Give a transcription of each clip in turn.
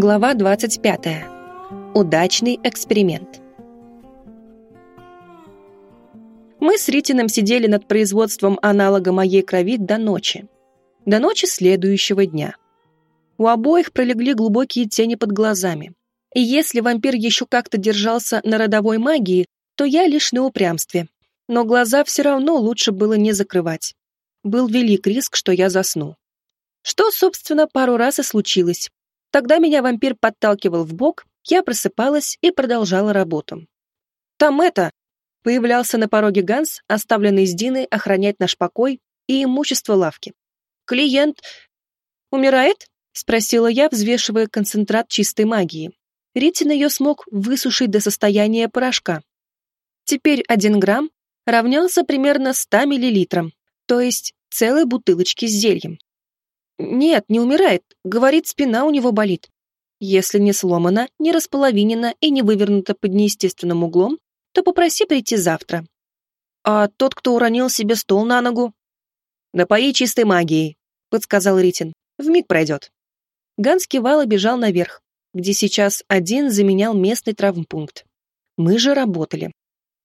Глава 25. Удачный эксперимент. Мы с Ритином сидели над производством аналога моей крови до ночи. До ночи следующего дня. У обоих пролегли глубокие тени под глазами. И если вампир еще как-то держался на родовой магии, то я лишь на упрямстве. Но глаза все равно лучше было не закрывать. Был велик риск, что я засну. Что, собственно, пару раз и случилось. Тогда меня вампир подталкивал в бок, я просыпалась и продолжала работу. «Там это!» Появлялся на пороге Ганс, оставленный с Диной охранять наш покой и имущество лавки. «Клиент... умирает?» — спросила я, взвешивая концентрат чистой магии. Ритин ее смог высушить до состояния порошка. Теперь один грамм равнялся примерно 100 миллилитрам, то есть целой бутылочки с зельем. Нет, не умирает. Говорит, спина у него болит. Если не сломана, не располовинена и не вывернута под неестественным углом, то попроси прийти завтра. А тот, кто уронил себе стол на ногу? Напои чистой магией, подсказал Ритин. Вмиг пройдет. Ганс кивал и бежал наверх, где сейчас один заменял местный травмпункт. Мы же работали.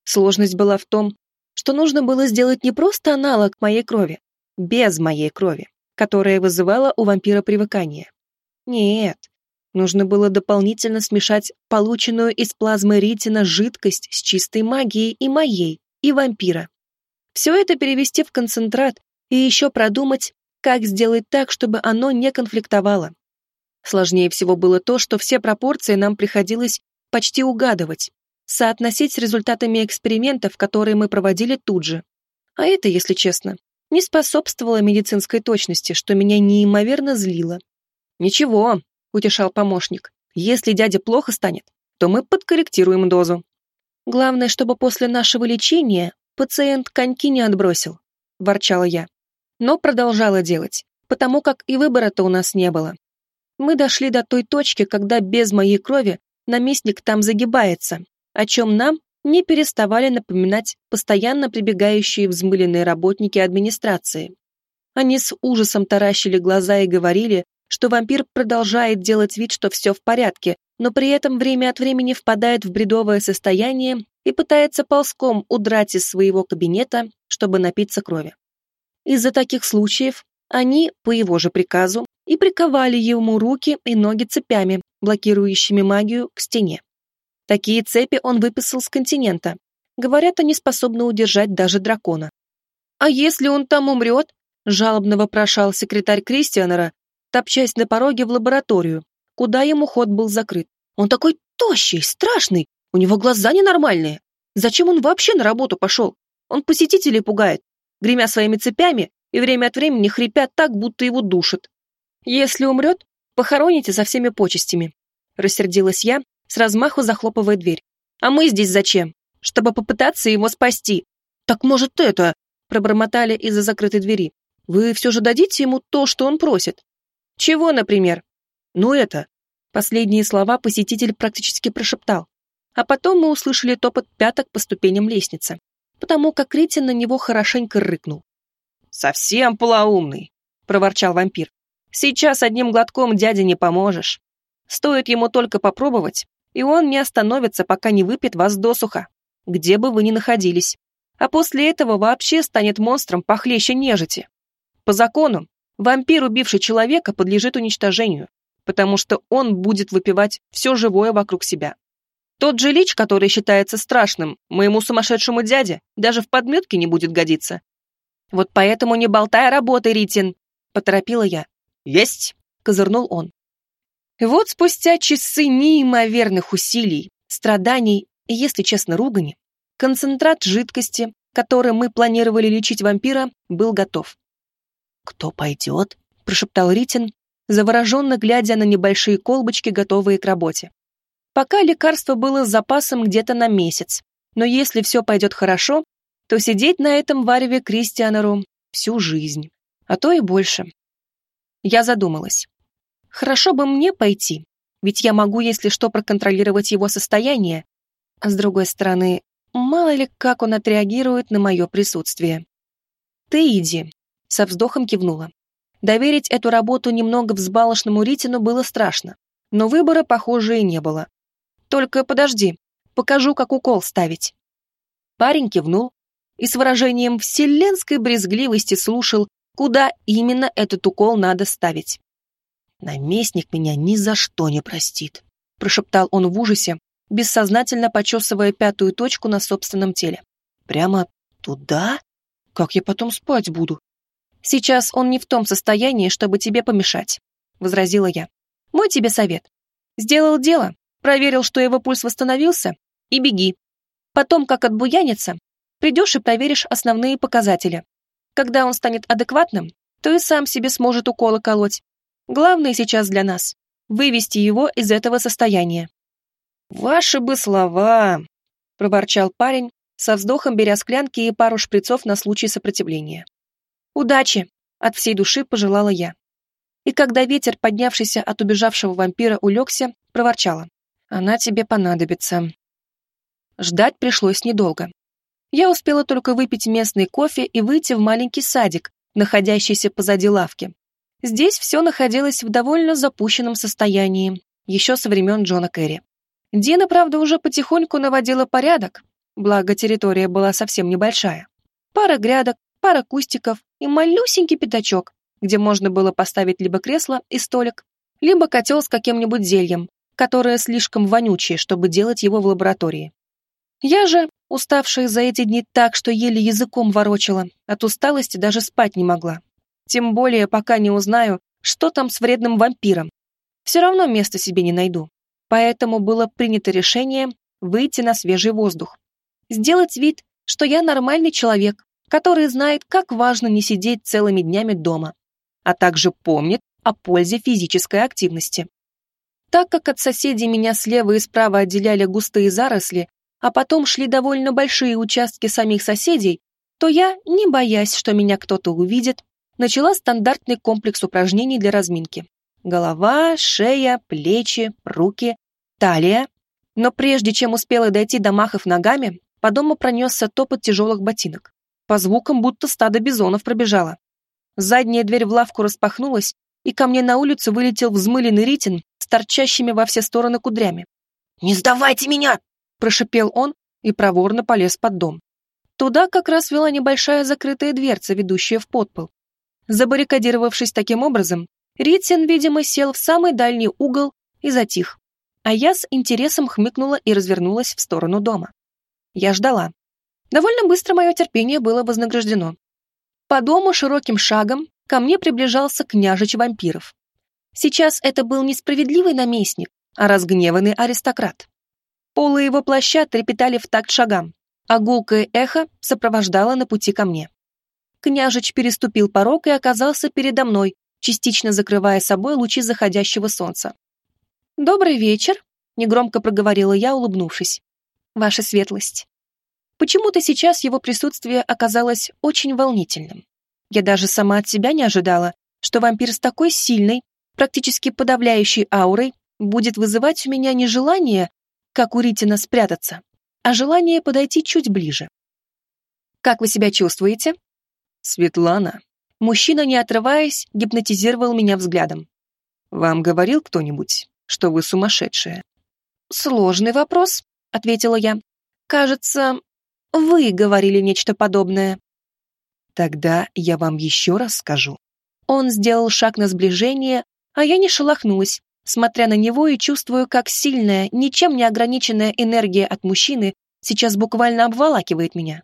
Сложность была в том, что нужно было сделать не просто аналог моей крови, без моей крови которая вызывала у вампира привыкание. Нет, нужно было дополнительно смешать полученную из плазмы Ритина жидкость с чистой магией и моей, и вампира. Все это перевести в концентрат и еще продумать, как сделать так, чтобы оно не конфликтовало. Сложнее всего было то, что все пропорции нам приходилось почти угадывать, соотносить с результатами экспериментов, которые мы проводили тут же. А это, если честно, не способствовало медицинской точности, что меня неимоверно злило. «Ничего», — утешал помощник, — «если дядя плохо станет, то мы подкорректируем дозу». «Главное, чтобы после нашего лечения пациент коньки не отбросил», — ворчала я. Но продолжала делать, потому как и выбора-то у нас не было. Мы дошли до той точки, когда без моей крови наместник там загибается, о чем нам не переставали напоминать постоянно прибегающие взмыленные работники администрации. Они с ужасом таращили глаза и говорили, что вампир продолжает делать вид, что все в порядке, но при этом время от времени впадает в бредовое состояние и пытается ползком удрать из своего кабинета, чтобы напиться крови. Из-за таких случаев они, по его же приказу, и приковали ему руки и ноги цепями, блокирующими магию, к стене. Такие цепи он выписал с континента. Говорят, они способны удержать даже дракона. «А если он там умрет?» — жалобно вопрошал секретарь Кристианера, топчась на пороге в лабораторию, куда ему ход был закрыт. «Он такой тощий, страшный, у него глаза ненормальные. Зачем он вообще на работу пошел? Он посетителей пугает, гремя своими цепями и время от времени хрипят так, будто его душат. Если умрет, похороните со всеми почестями». Рассердилась я, с размаху захлопывая дверь. «А мы здесь зачем? Чтобы попытаться его спасти. Так может это...» пробормотали из-за закрытой двери. «Вы все же дадите ему то, что он просит?» «Чего, например?» «Ну это...» Последние слова посетитель практически прошептал. А потом мы услышали топот пяток по ступеням лестницы, потому как Ритин на него хорошенько рыкнул. «Совсем полоумный!» — проворчал вампир. «Сейчас одним глотком дяде не поможешь. Стоит ему только попробовать, и он не остановится, пока не выпьет вас досуха, где бы вы ни находились. А после этого вообще станет монстром похлеще нежити. По закону, вампир, убивший человека, подлежит уничтожению, потому что он будет выпивать все живое вокруг себя. Тот же лич, который считается страшным, моему сумасшедшему дяде, даже в подметке не будет годиться. Вот поэтому не болтай о работе, Ритин, поторопила я. Есть, козырнул он. Вот спустя часы неимоверных усилий, страданий и, если честно, ругани, концентрат жидкости, которым мы планировали лечить вампира, был готов. «Кто пойдет?» – прошептал Ритин, завороженно глядя на небольшие колбочки, готовые к работе. Пока лекарство было с запасом где-то на месяц, но если все пойдет хорошо, то сидеть на этом вареве Кристианеру всю жизнь, а то и больше. Я задумалась. Хорошо бы мне пойти, ведь я могу, если что, проконтролировать его состояние. А с другой стороны, мало ли, как он отреагирует на мое присутствие. Ты иди, со вздохом кивнула. Доверить эту работу немного взбалошному Ритину было страшно. Но выбора, похоже, и не было. Только подожди, покажу, как укол ставить. Парень кивнул и с выражением вселенской брезгливости слушал, куда именно этот укол надо ставить. «Наместник меня ни за что не простит», — прошептал он в ужасе, бессознательно почесывая пятую точку на собственном теле. «Прямо туда? Как я потом спать буду?» «Сейчас он не в том состоянии, чтобы тебе помешать», — возразила я. «Мой тебе совет. Сделал дело, проверил, что его пульс восстановился, и беги. Потом, как отбуянится, придешь и проверишь основные показатели. Когда он станет адекватным, то и сам себе сможет уколы колоть. Главное сейчас для нас — вывести его из этого состояния. «Ваши бы слова!» — проворчал парень, со вздохом беря склянки и пару шприцов на случай сопротивления. «Удачи!» — от всей души пожелала я. И когда ветер, поднявшийся от убежавшего вампира, улегся, проворчала. «Она тебе понадобится». Ждать пришлось недолго. Я успела только выпить местный кофе и выйти в маленький садик, находящийся позади лавки. Здесь все находилось в довольно запущенном состоянии, еще со времен Джона Керри. Дина, правда, уже потихоньку наводила порядок, благо территория была совсем небольшая. Пара грядок, пара кустиков и малюсенький пятачок, где можно было поставить либо кресло и столик, либо котел с каким-нибудь зельем, которое слишком вонючее, чтобы делать его в лаборатории. Я же, уставшая за эти дни так, что еле языком ворочала, от усталости даже спать не могла. Тем более, пока не узнаю, что там с вредным вампиром. Все равно места себе не найду. Поэтому было принято решение выйти на свежий воздух. Сделать вид, что я нормальный человек, который знает, как важно не сидеть целыми днями дома, а также помнит о пользе физической активности. Так как от соседей меня слева и справа отделяли густые заросли, а потом шли довольно большие участки самих соседей, то я, не боясь, что меня кто-то увидит, начала стандартный комплекс упражнений для разминки. Голова, шея, плечи, руки, талия. Но прежде чем успела дойти до махов ногами, по дому пронесся топот тяжелых ботинок. По звукам будто стадо бизонов пробежало. Задняя дверь в лавку распахнулась, и ко мне на улицу вылетел взмыленный Ритин с торчащими во все стороны кудрями. «Не сдавайте меня!» – прошипел он и проворно полез под дом. Туда как раз вела небольшая закрытая дверца, ведущая в подпол. Забаррикадировавшись таким образом, Ритсин, видимо, сел в самый дальний угол и затих. А я с интересом хмыкнула и развернулась в сторону дома. Я ждала. Довольно быстро мое терпение было вознаграждено. По дому широким шагом ко мне приближался княжич вампиров. Сейчас это был не справедливый наместник, а разгневанный аристократ. Полы его плаща трепетали в такт шагам, а гулкое эхо сопровождало на пути ко мне. Княжич переступил порог и оказался передо мной, частично закрывая собой лучи заходящего солнца. «Добрый вечер», — негромко проговорила я, улыбнувшись. «Ваша светлость». Почему-то сейчас его присутствие оказалось очень волнительным. Я даже сама от себя не ожидала, что вампир с такой сильной, практически подавляющей аурой будет вызывать у меня не желание, как у Ритина, спрятаться, а желание подойти чуть ближе. «Как вы себя чувствуете?» Светлана. Мужчина, не отрываясь, гипнотизировал меня взглядом. Вам говорил кто-нибудь, что вы сумасшедшая? Сложный вопрос, ответила я. Кажется, вы говорили нечто подобное. Тогда я вам еще раз скажу. Он сделал шаг на сближение, а я не шелохнулась, смотря на него и чувствую, как сильная, ничем не ограниченная энергия от мужчины сейчас буквально обволакивает меня.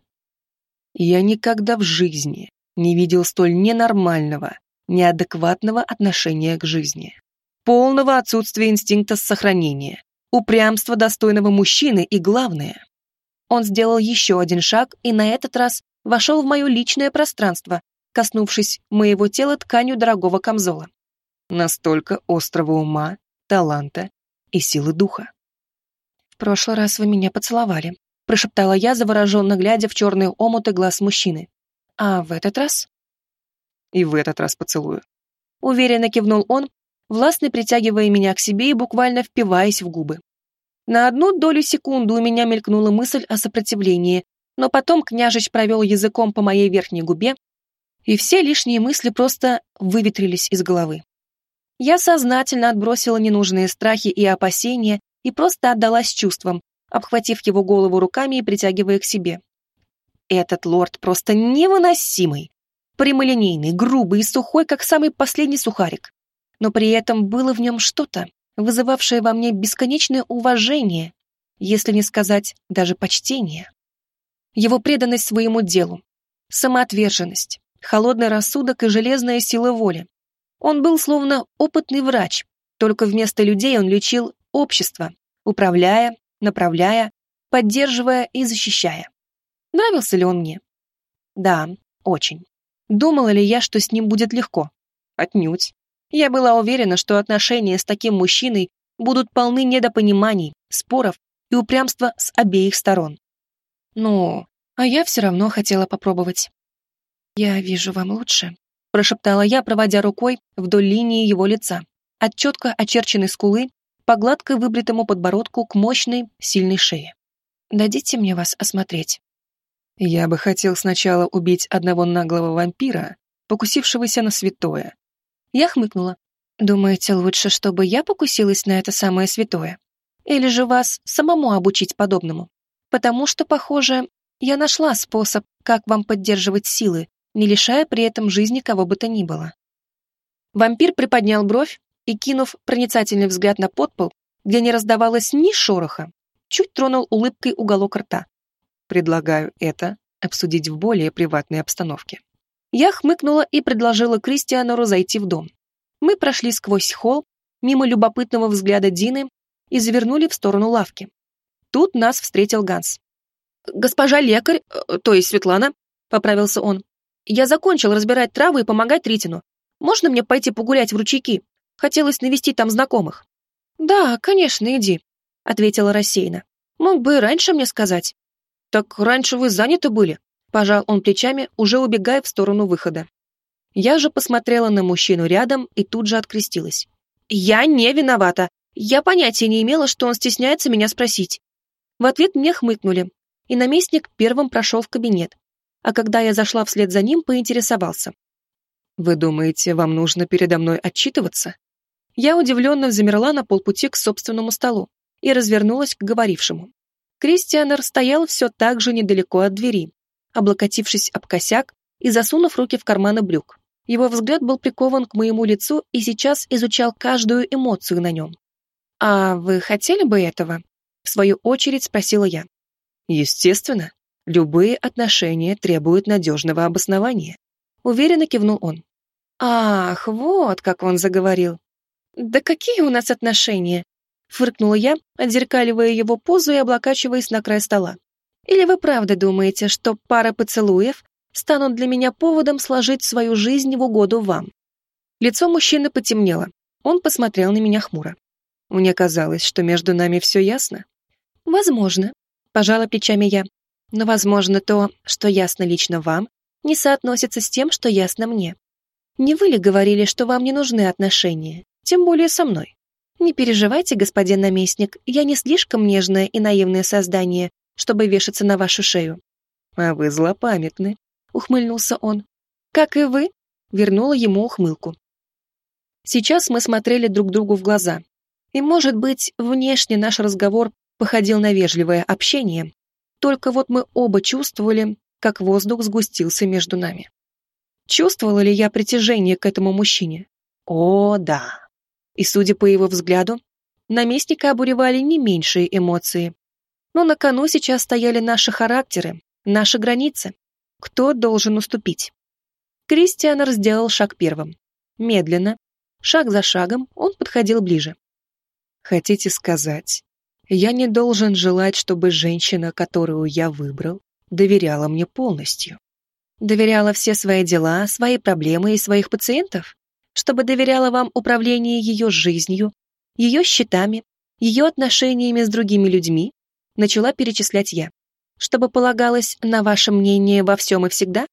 Я никогда в жизни не видел столь ненормального, неадекватного отношения к жизни. Полного отсутствия инстинкта сохранения, упрямства достойного мужчины и, главное, он сделал еще один шаг и на этот раз вошел в мое личное пространство, коснувшись моего тела тканью дорогого камзола. Настолько острого ума, таланта и силы духа. В прошлый раз вы меня поцеловали, прошептала я, завороженно глядя в черные омуты глаз мужчины. «А в этот раз?» «И в этот раз поцелую». Уверенно кивнул он, властно притягивая меня к себе и буквально впиваясь в губы. На одну долю секунды у меня мелькнула мысль о сопротивлении, но потом княжич провел языком по моей верхней губе, и все лишние мысли просто выветрились из головы. Я сознательно отбросила ненужные страхи и опасения и просто отдалась чувствам, обхватив его голову руками и притягивая к себе. Этот лорд просто невыносимый. Прямолинейный, грубый и сухой, как самый последний сухарик. Но при этом было в нем что-то, вызывавшее во мне бесконечное уважение, если не сказать даже почтение. Его преданность своему делу, самоотверженность, холодный рассудок и железная сила воли. Он был словно опытный врач, только вместо людей он лечил общество, управляя, направляя, поддерживая и защищая. Нравился ли он мне? Да, очень. Думала ли я, что с ним будет легко? Отнюдь. Я была уверена, что отношения с таким мужчиной будут полны недопониманий, споров и упрямства с обеих сторон. Ну, а я все равно хотела попробовать. «Я вижу вам лучше», — прошептала я, проводя рукой вдоль линии его лица, от четко очерченной скулы по гладко выбритому подбородку к мощной, сильной шее. «Дадите мне вас осмотреть?» Я бы хотел сначала убить одного наглого вампира, покусившегося на святое. Я хмыкнула. Думаете, лучше, чтобы я покусилась на это самое святое? Или же вас самому обучить подобному? Потому что, похоже, я нашла способ, как вам поддерживать силы, не лишая при этом жизни кого бы то ни было. Вампир приподнял бровь и, кинув проницательный взгляд на подпол, где не раздавалось ни шороха, чуть тронул улыбкой уголок рта. Предлагаю это обсудить в более приватной обстановке. Я хмыкнула и предложила Кристианору зайти в дом. Мы прошли сквозь холл, мимо любопытного взгляда Дины и завернули в сторону лавки. Тут нас встретил Ганс. «Госпожа лекарь, э, то есть Светлана», — поправился он. «Я закончил разбирать травы и помогать Ритину. Можно мне пойти погулять в ручейки? Хотелось навестить там знакомых». «Да, конечно, иди», — ответила рассеянно. «Мог бы и раньше мне сказать». «Так раньше вы заняты были?» Пожал он плечами, уже убегая в сторону выхода. Я же посмотрела на мужчину рядом и тут же открестилась. «Я не виновата. Я понятия не имела, что он стесняется меня спросить». В ответ мне хмыкнули, и наместник первым прошел в кабинет, а когда я зашла вслед за ним, поинтересовался. «Вы думаете, вам нужно передо мной отчитываться?» Я удивленно замерла на полпути к собственному столу и развернулась к говорившему. Кристианер стоял все так же недалеко от двери, облокотившись об косяк и засунув руки в карманы брюк. Его взгляд был прикован к моему лицу и сейчас изучал каждую эмоцию на нем. «А вы хотели бы этого?» В свою очередь спросила я. «Естественно. Любые отношения требуют надежного обоснования», уверенно кивнул он. «Ах, вот как он заговорил. Да какие у нас отношения? Фыркнула я, отзеркаливая его позу и облокачиваясь на край стола. Или вы правда думаете, что пара поцелуев станут для меня поводом сложить свою жизнь в угоду вам? Лицо мужчины потемнело. Он посмотрел на меня хмуро. Мне казалось, что между нами все ясно. Возможно, пожала плечами я. Но, возможно, то, что ясно лично вам, не соотносится с тем, что ясно мне. Не вы ли говорили, что вам не нужны отношения, тем более со мной? «Не переживайте, господин наместник, я не слишком нежное и наивное создание, чтобы вешаться на вашу шею». «А вы злопамятны», — ухмыльнулся он. «Как и вы», — вернула ему ухмылку. Сейчас мы смотрели друг другу в глаза. И, может быть, внешне наш разговор походил на вежливое общение, только вот мы оба чувствовали, как воздух сгустился между нами. Чувствовала ли я притяжение к этому мужчине? О, да. И, судя по его взгляду, наместника обуревали не меньшие эмоции. Но на кону сейчас стояли наши характеры, наши границы. Кто должен уступить? Кристианер сделал шаг первым. Медленно, шаг за шагом, он подходил ближе. «Хотите сказать, я не должен желать, чтобы женщина, которую я выбрал, доверяла мне полностью?» Доверяла все свои дела, свои проблемы и своих пациентов? Чтобы доверяла вам управление ее жизнью, ее счетами, ее отношениями с другими людьми, начала перечислять я, чтобы полагалось на ваше мнение во всем и всегда?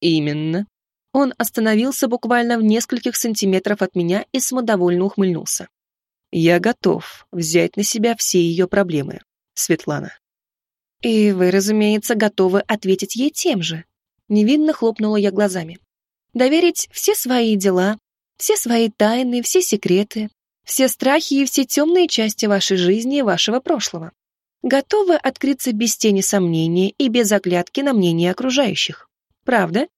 Именно. Он остановился буквально в нескольких сантиметров от меня и самодовольно ухмыльнулся. Я готов взять на себя все ее проблемы, Светлана. И вы, разумеется, готовы ответить ей тем же. Невинно хлопнула я глазами доверить все свои дела, Все свои тайны, все секреты, все страхи и все темные части вашей жизни и вашего прошлого. Готовы открыться без тени сомнения и без оглядки на мнение окружающих. Правда?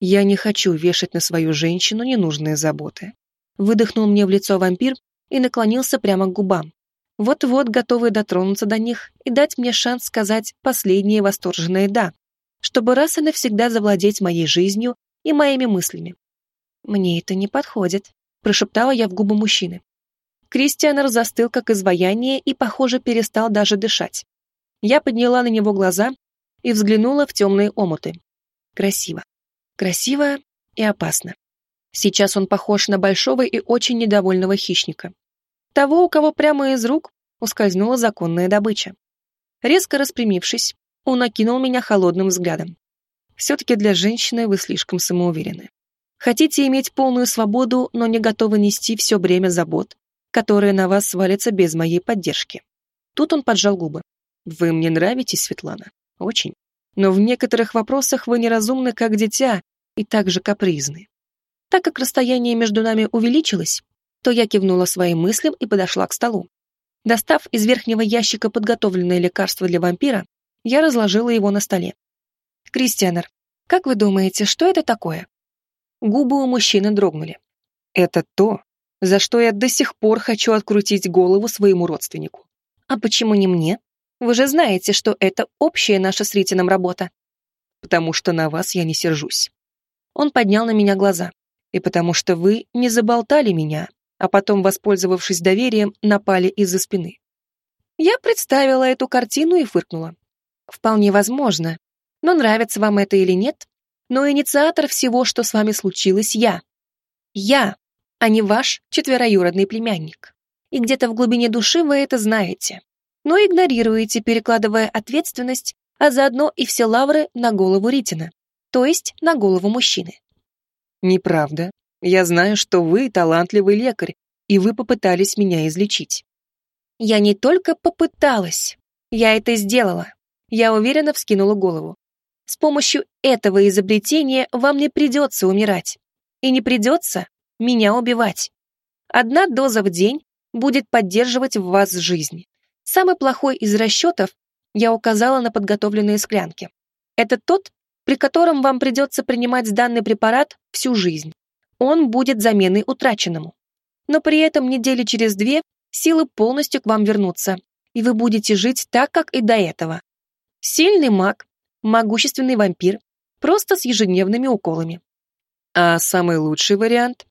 Я не хочу вешать на свою женщину ненужные заботы. Выдохнул мне в лицо вампир и наклонился прямо к губам. Вот-вот готовый дотронуться до них и дать мне шанс сказать последнее восторженное «да», чтобы раз и навсегда завладеть моей жизнью и моими мыслями. «Мне это не подходит», — прошептала я в губы мужчины. Кристианер застыл, как изваяние, и, похоже, перестал даже дышать. Я подняла на него глаза и взглянула в темные омуты. Красиво. Красиво и опасно. Сейчас он похож на большого и очень недовольного хищника. Того, у кого прямо из рук ускользнула законная добыча. Резко распрямившись, он окинул меня холодным взглядом. Все-таки для женщины вы слишком самоуверены. Хотите иметь полную свободу, но не готовы нести все бремя забот, которые на вас свалятся без моей поддержки. Тут он поджал губы. Вы мне нравитесь, Светлана. Очень. Но в некоторых вопросах вы неразумны, как дитя, и также капризны. Так как расстояние между нами увеличилось, то я кивнула своим мыслям и подошла к столу. Достав из верхнего ящика подготовленное лекарство для вампира, я разложила его на столе. «Кристианер, как вы думаете, что это такое?» Губы у мужчины дрогнули. «Это то, за что я до сих пор хочу открутить голову своему родственнику. А почему не мне? Вы же знаете, что это общая наша с Ритином работа. Потому что на вас я не сержусь. Он поднял на меня глаза. И потому что вы не заболтали меня, а потом, воспользовавшись доверием, напали из-за спины. Я представила эту картину и фыркнула. Вполне возможно. Но нравится вам это или нет, но инициатор всего, что с вами случилось, я. Я, а не ваш четвероюродный племянник. И где-то в глубине души вы это знаете. Но игнорируете, перекладывая ответственность, а заодно и все лавры на голову Ритина то есть на голову мужчины. Неправда. Я знаю, что вы талантливый лекарь, и вы попытались меня излечить. Я не только попыталась, я это сделала. Я уверенно вскинула голову. С помощью этого изобретения вам не придется умирать. И не придется меня убивать. Одна доза в день будет поддерживать в вас жизнь. Самый плохой из расчетов я указала на подготовленные склянки. Это тот, при котором вам придется принимать данный препарат всю жизнь. Он будет заменой утраченному. Но при этом недели через две силы полностью к вам вернутся, и вы будете жить так, как и до этого. Сильный маг, могущественный вампир, просто с ежедневными уколами. А самый лучший вариант?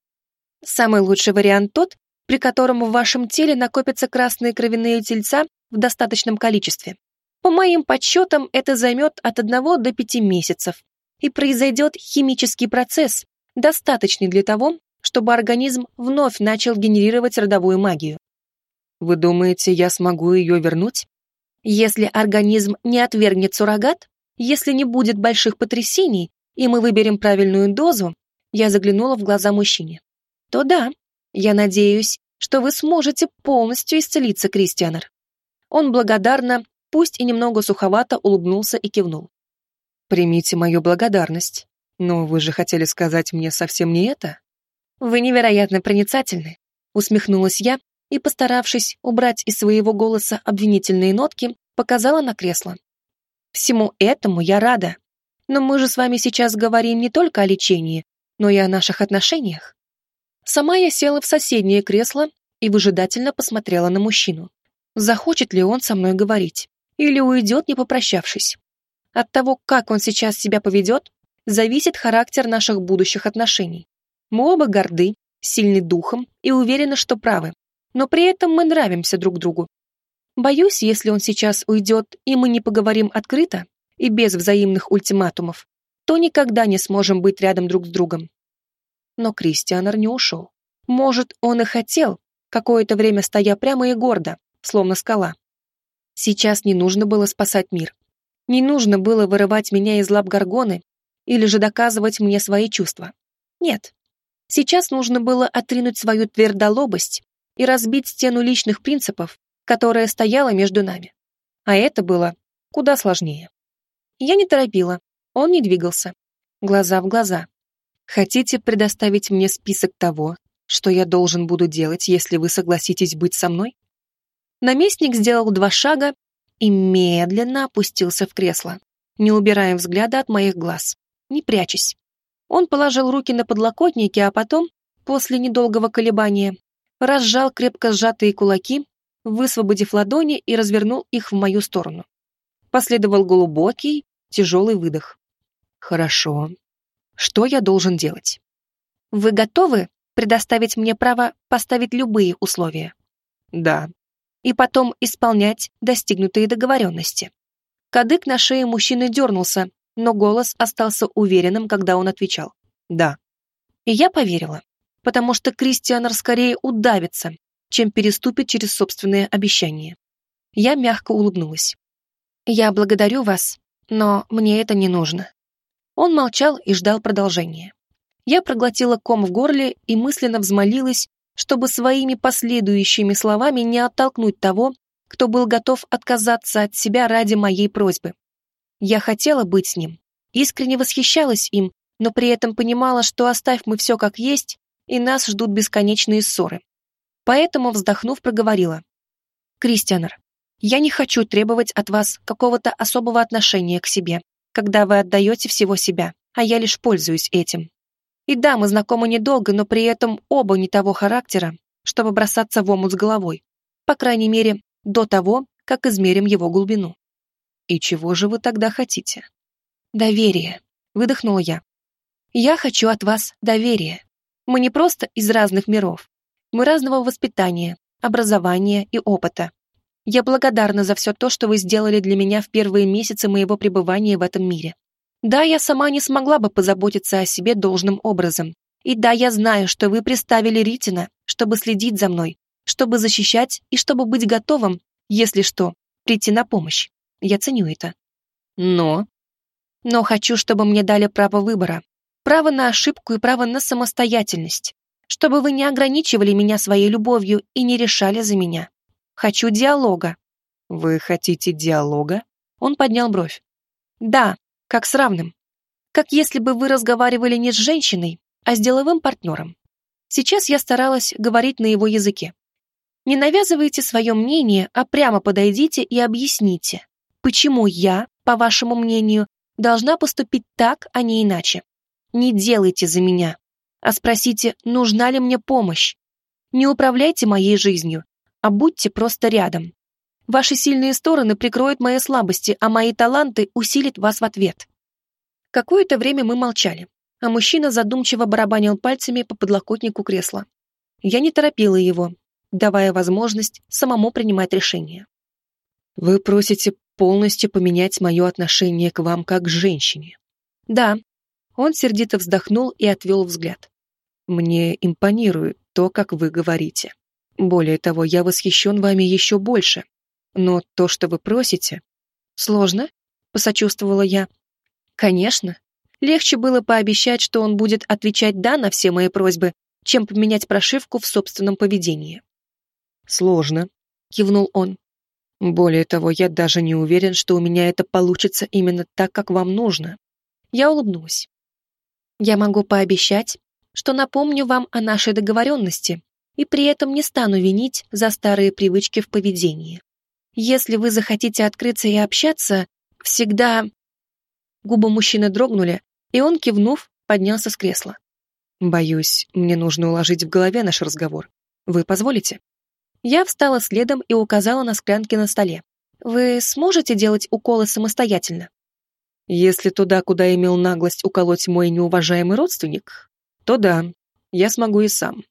Самый лучший вариант тот, при котором в вашем теле накопятся красные кровяные тельца в достаточном количестве. По моим подсчетам, это займет от 1 до 5 месяцев, и произойдет химический процесс, достаточный для того, чтобы организм вновь начал генерировать родовую магию. Вы думаете, я смогу ее вернуть? Если организм не отвергнет суррогат, если не будет больших потрясений, и мы выберем правильную дозу, я заглянула в глаза мужчине, то да, я надеюсь, что вы сможете полностью исцелиться, Кристианер. Он благодарно пусть и немного суховато улыбнулся и кивнул. «Примите мою благодарность. Но вы же хотели сказать мне совсем не это?» «Вы невероятно проницательны», — усмехнулась я и, постаравшись убрать из своего голоса обвинительные нотки, показала на кресло. «Всему этому я рада. Но мы же с вами сейчас говорим не только о лечении, но и о наших отношениях». Сама я села в соседнее кресло и выжидательно посмотрела на мужчину. Захочет ли он со мной говорить? или уйдет, не попрощавшись. От того, как он сейчас себя поведет, зависит характер наших будущих отношений. Мы оба горды, сильны духом и уверены, что правы, но при этом мы нравимся друг другу. Боюсь, если он сейчас уйдет, и мы не поговорим открыто и без взаимных ультиматумов, то никогда не сможем быть рядом друг с другом. Но Кристианер не ушел. Может, он и хотел, какое-то время стоя прямо и гордо, словно скала. Сейчас не нужно было спасать мир. Не нужно было вырывать меня из лап Гаргоны или же доказывать мне свои чувства. Нет. Сейчас нужно было отринуть свою твердолобость и разбить стену личных принципов, которая стояла между нами. А это было куда сложнее. Я не торопила, он не двигался. Глаза в глаза. Хотите предоставить мне список того, что я должен буду делать, если вы согласитесь быть со мной? Наместник сделал два шага и медленно опустился в кресло, не убирая взгляда от моих глаз, не прячась. Он положил руки на подлокотники, а потом, после недолгого колебания, разжал крепко сжатые кулаки, высвободив ладони и развернул их в мою сторону. Последовал глубокий, тяжелый выдох. «Хорошо. Что я должен делать?» «Вы готовы предоставить мне право поставить любые условия?» «Да». «И потом исполнять достигнутые договоренности?» Кадык на шее мужчины дернулся, но голос остался уверенным, когда он отвечал «да». И я поверила, потому что Кристианер скорее удавится, чем переступит через собственные обещания. Я мягко улыбнулась. «Я благодарю вас, но мне это не нужно». Он молчал и ждал продолжения. Я проглотила ком в горле и мысленно взмолилась, чтобы своими последующими словами не оттолкнуть того, кто был готов отказаться от себя ради моей просьбы. Я хотела быть с ним, искренне восхищалась им, но при этом понимала, что оставь мы все как есть, и нас ждут бесконечные ссоры. Поэтому, вздохнув, проговорила. «Кристианер, я не хочу требовать от вас какого-то особого отношения к себе, когда вы отдаете всего себя, а я лишь пользуюсь этим. И да, мы знакомы недолго, но при этом оба не того характера, чтобы бросаться в омут с головой. По крайней мере, до того, как измерим его глубину. «И чего же вы тогда хотите?» «Доверие», — выдохнула я. «Я хочу от вас доверия. Мы не просто из разных миров. Мы разного воспитания, образования и опыта. Я благодарна за все то, что вы сделали для меня в первые месяцы моего пребывания в этом мире. Да, я сама не смогла бы позаботиться о себе должным образом. И да, я знаю, что вы приставили Ритина, чтобы следить за мной, чтобы защищать и чтобы быть готовым, если что, прийти на помощь. Я ценю это. Но... Но хочу, чтобы мне дали право выбора. Право на ошибку и право на самостоятельность. Чтобы вы не ограничивали меня своей любовью и не решали за меня. Хочу диалога. Вы хотите диалога? Он поднял бровь. Да, как с равным. Как если бы вы разговаривали не с женщиной, а с деловым партнером. Сейчас я старалась говорить на его языке. Не навязывайте свое мнение, а прямо подойдите и объясните, Почему я, по вашему мнению, должна поступить так, а не иначе? Не делайте за меня, а спросите, нужна ли мне помощь. Не управляйте моей жизнью, а будьте просто рядом. Ваши сильные стороны прикроют мои слабости, а мои таланты усилят вас в ответ. Какое-то время мы молчали, а мужчина задумчиво барабанил пальцами по подлокотнику кресла. Я не торопила его, давая возможность самому принимать решение. «Вы просите полностью поменять мое отношение к вам как к женщине. Да. Он сердито вздохнул и отвел взгляд. Мне импонирует то, как вы говорите. Более того, я восхищен вами еще больше. Но то, что вы просите... Сложно? Посочувствовала я. Конечно. Легче было пообещать, что он будет отвечать «да» на все мои просьбы, чем поменять прошивку в собственном поведении. «Сложно», — кивнул он. Более того, я даже не уверен, что у меня это получится именно так, как вам нужно. Я улыбнулась. Я могу пообещать, что напомню вам о нашей договоренности и при этом не стану винить за старые привычки в поведении. Если вы захотите открыться и общаться, всегда... Губы мужчины дрогнули, и он, кивнув, поднялся с кресла. Боюсь, мне нужно уложить в голове наш разговор. Вы позволите? Я встала следом и указала на склянки на столе. «Вы сможете делать уколы самостоятельно?» «Если туда, куда имел наглость уколоть мой неуважаемый родственник, то да, я смогу и сам».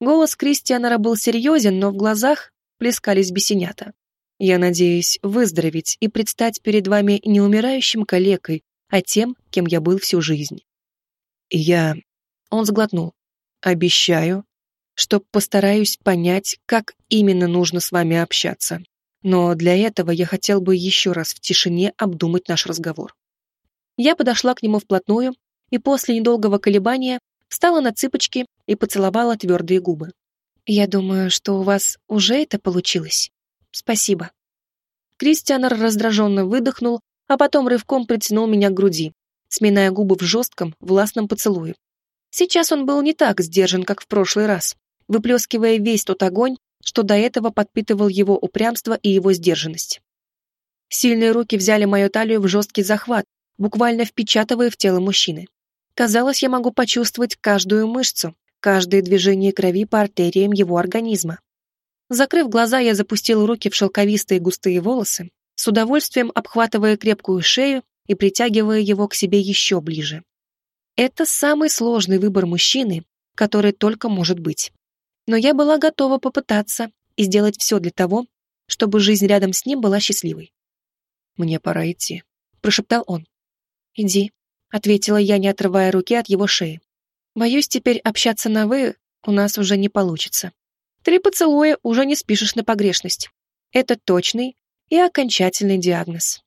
Голос Кристианера был серьезен, но в глазах плескались бесенята. «Я надеюсь выздороветь и предстать перед вами не умирающим калекой, а тем, кем я был всю жизнь». «Я...» Он сглотнул. «Обещаю, что постараюсь понять, как именно нужно с вами общаться. Но для этого я хотел бы еще раз в тишине обдумать наш разговор. Я подошла к нему вплотную и после недолгого колебания встала на цыпочки и поцеловала твердые губы. «Я думаю, что у вас уже это получилось. Спасибо». Кристианер раздраженно выдохнул, а потом рывком притянул меня к груди, сминая губы в жестком, властном поцелуе. Сейчас он был не так сдержан, как в прошлый раз, выплескивая весь тот огонь, что до этого подпитывал его упрямство и его сдержанность. Сильные руки взяли мою талию в жесткий захват, буквально впечатывая в тело мужчины. Казалось, я могу почувствовать каждую мышцу, каждое движение крови по артериям его организма. Закрыв глаза, я запустил руки в шелковистые густые волосы, с удовольствием обхватывая крепкую шею и притягивая его к себе еще ближе. Это самый сложный выбор мужчины, который только может быть. Но я была готова попытаться и сделать все для того, чтобы жизнь рядом с ним была счастливой. «Мне пора идти», — прошептал он. «Иди», — ответила я, не отрывая руки от его шеи. «Боюсь, теперь общаться на «вы» у нас уже не получится. Три поцелуя уже не спишешь на погрешность. Это точный и окончательный диагноз».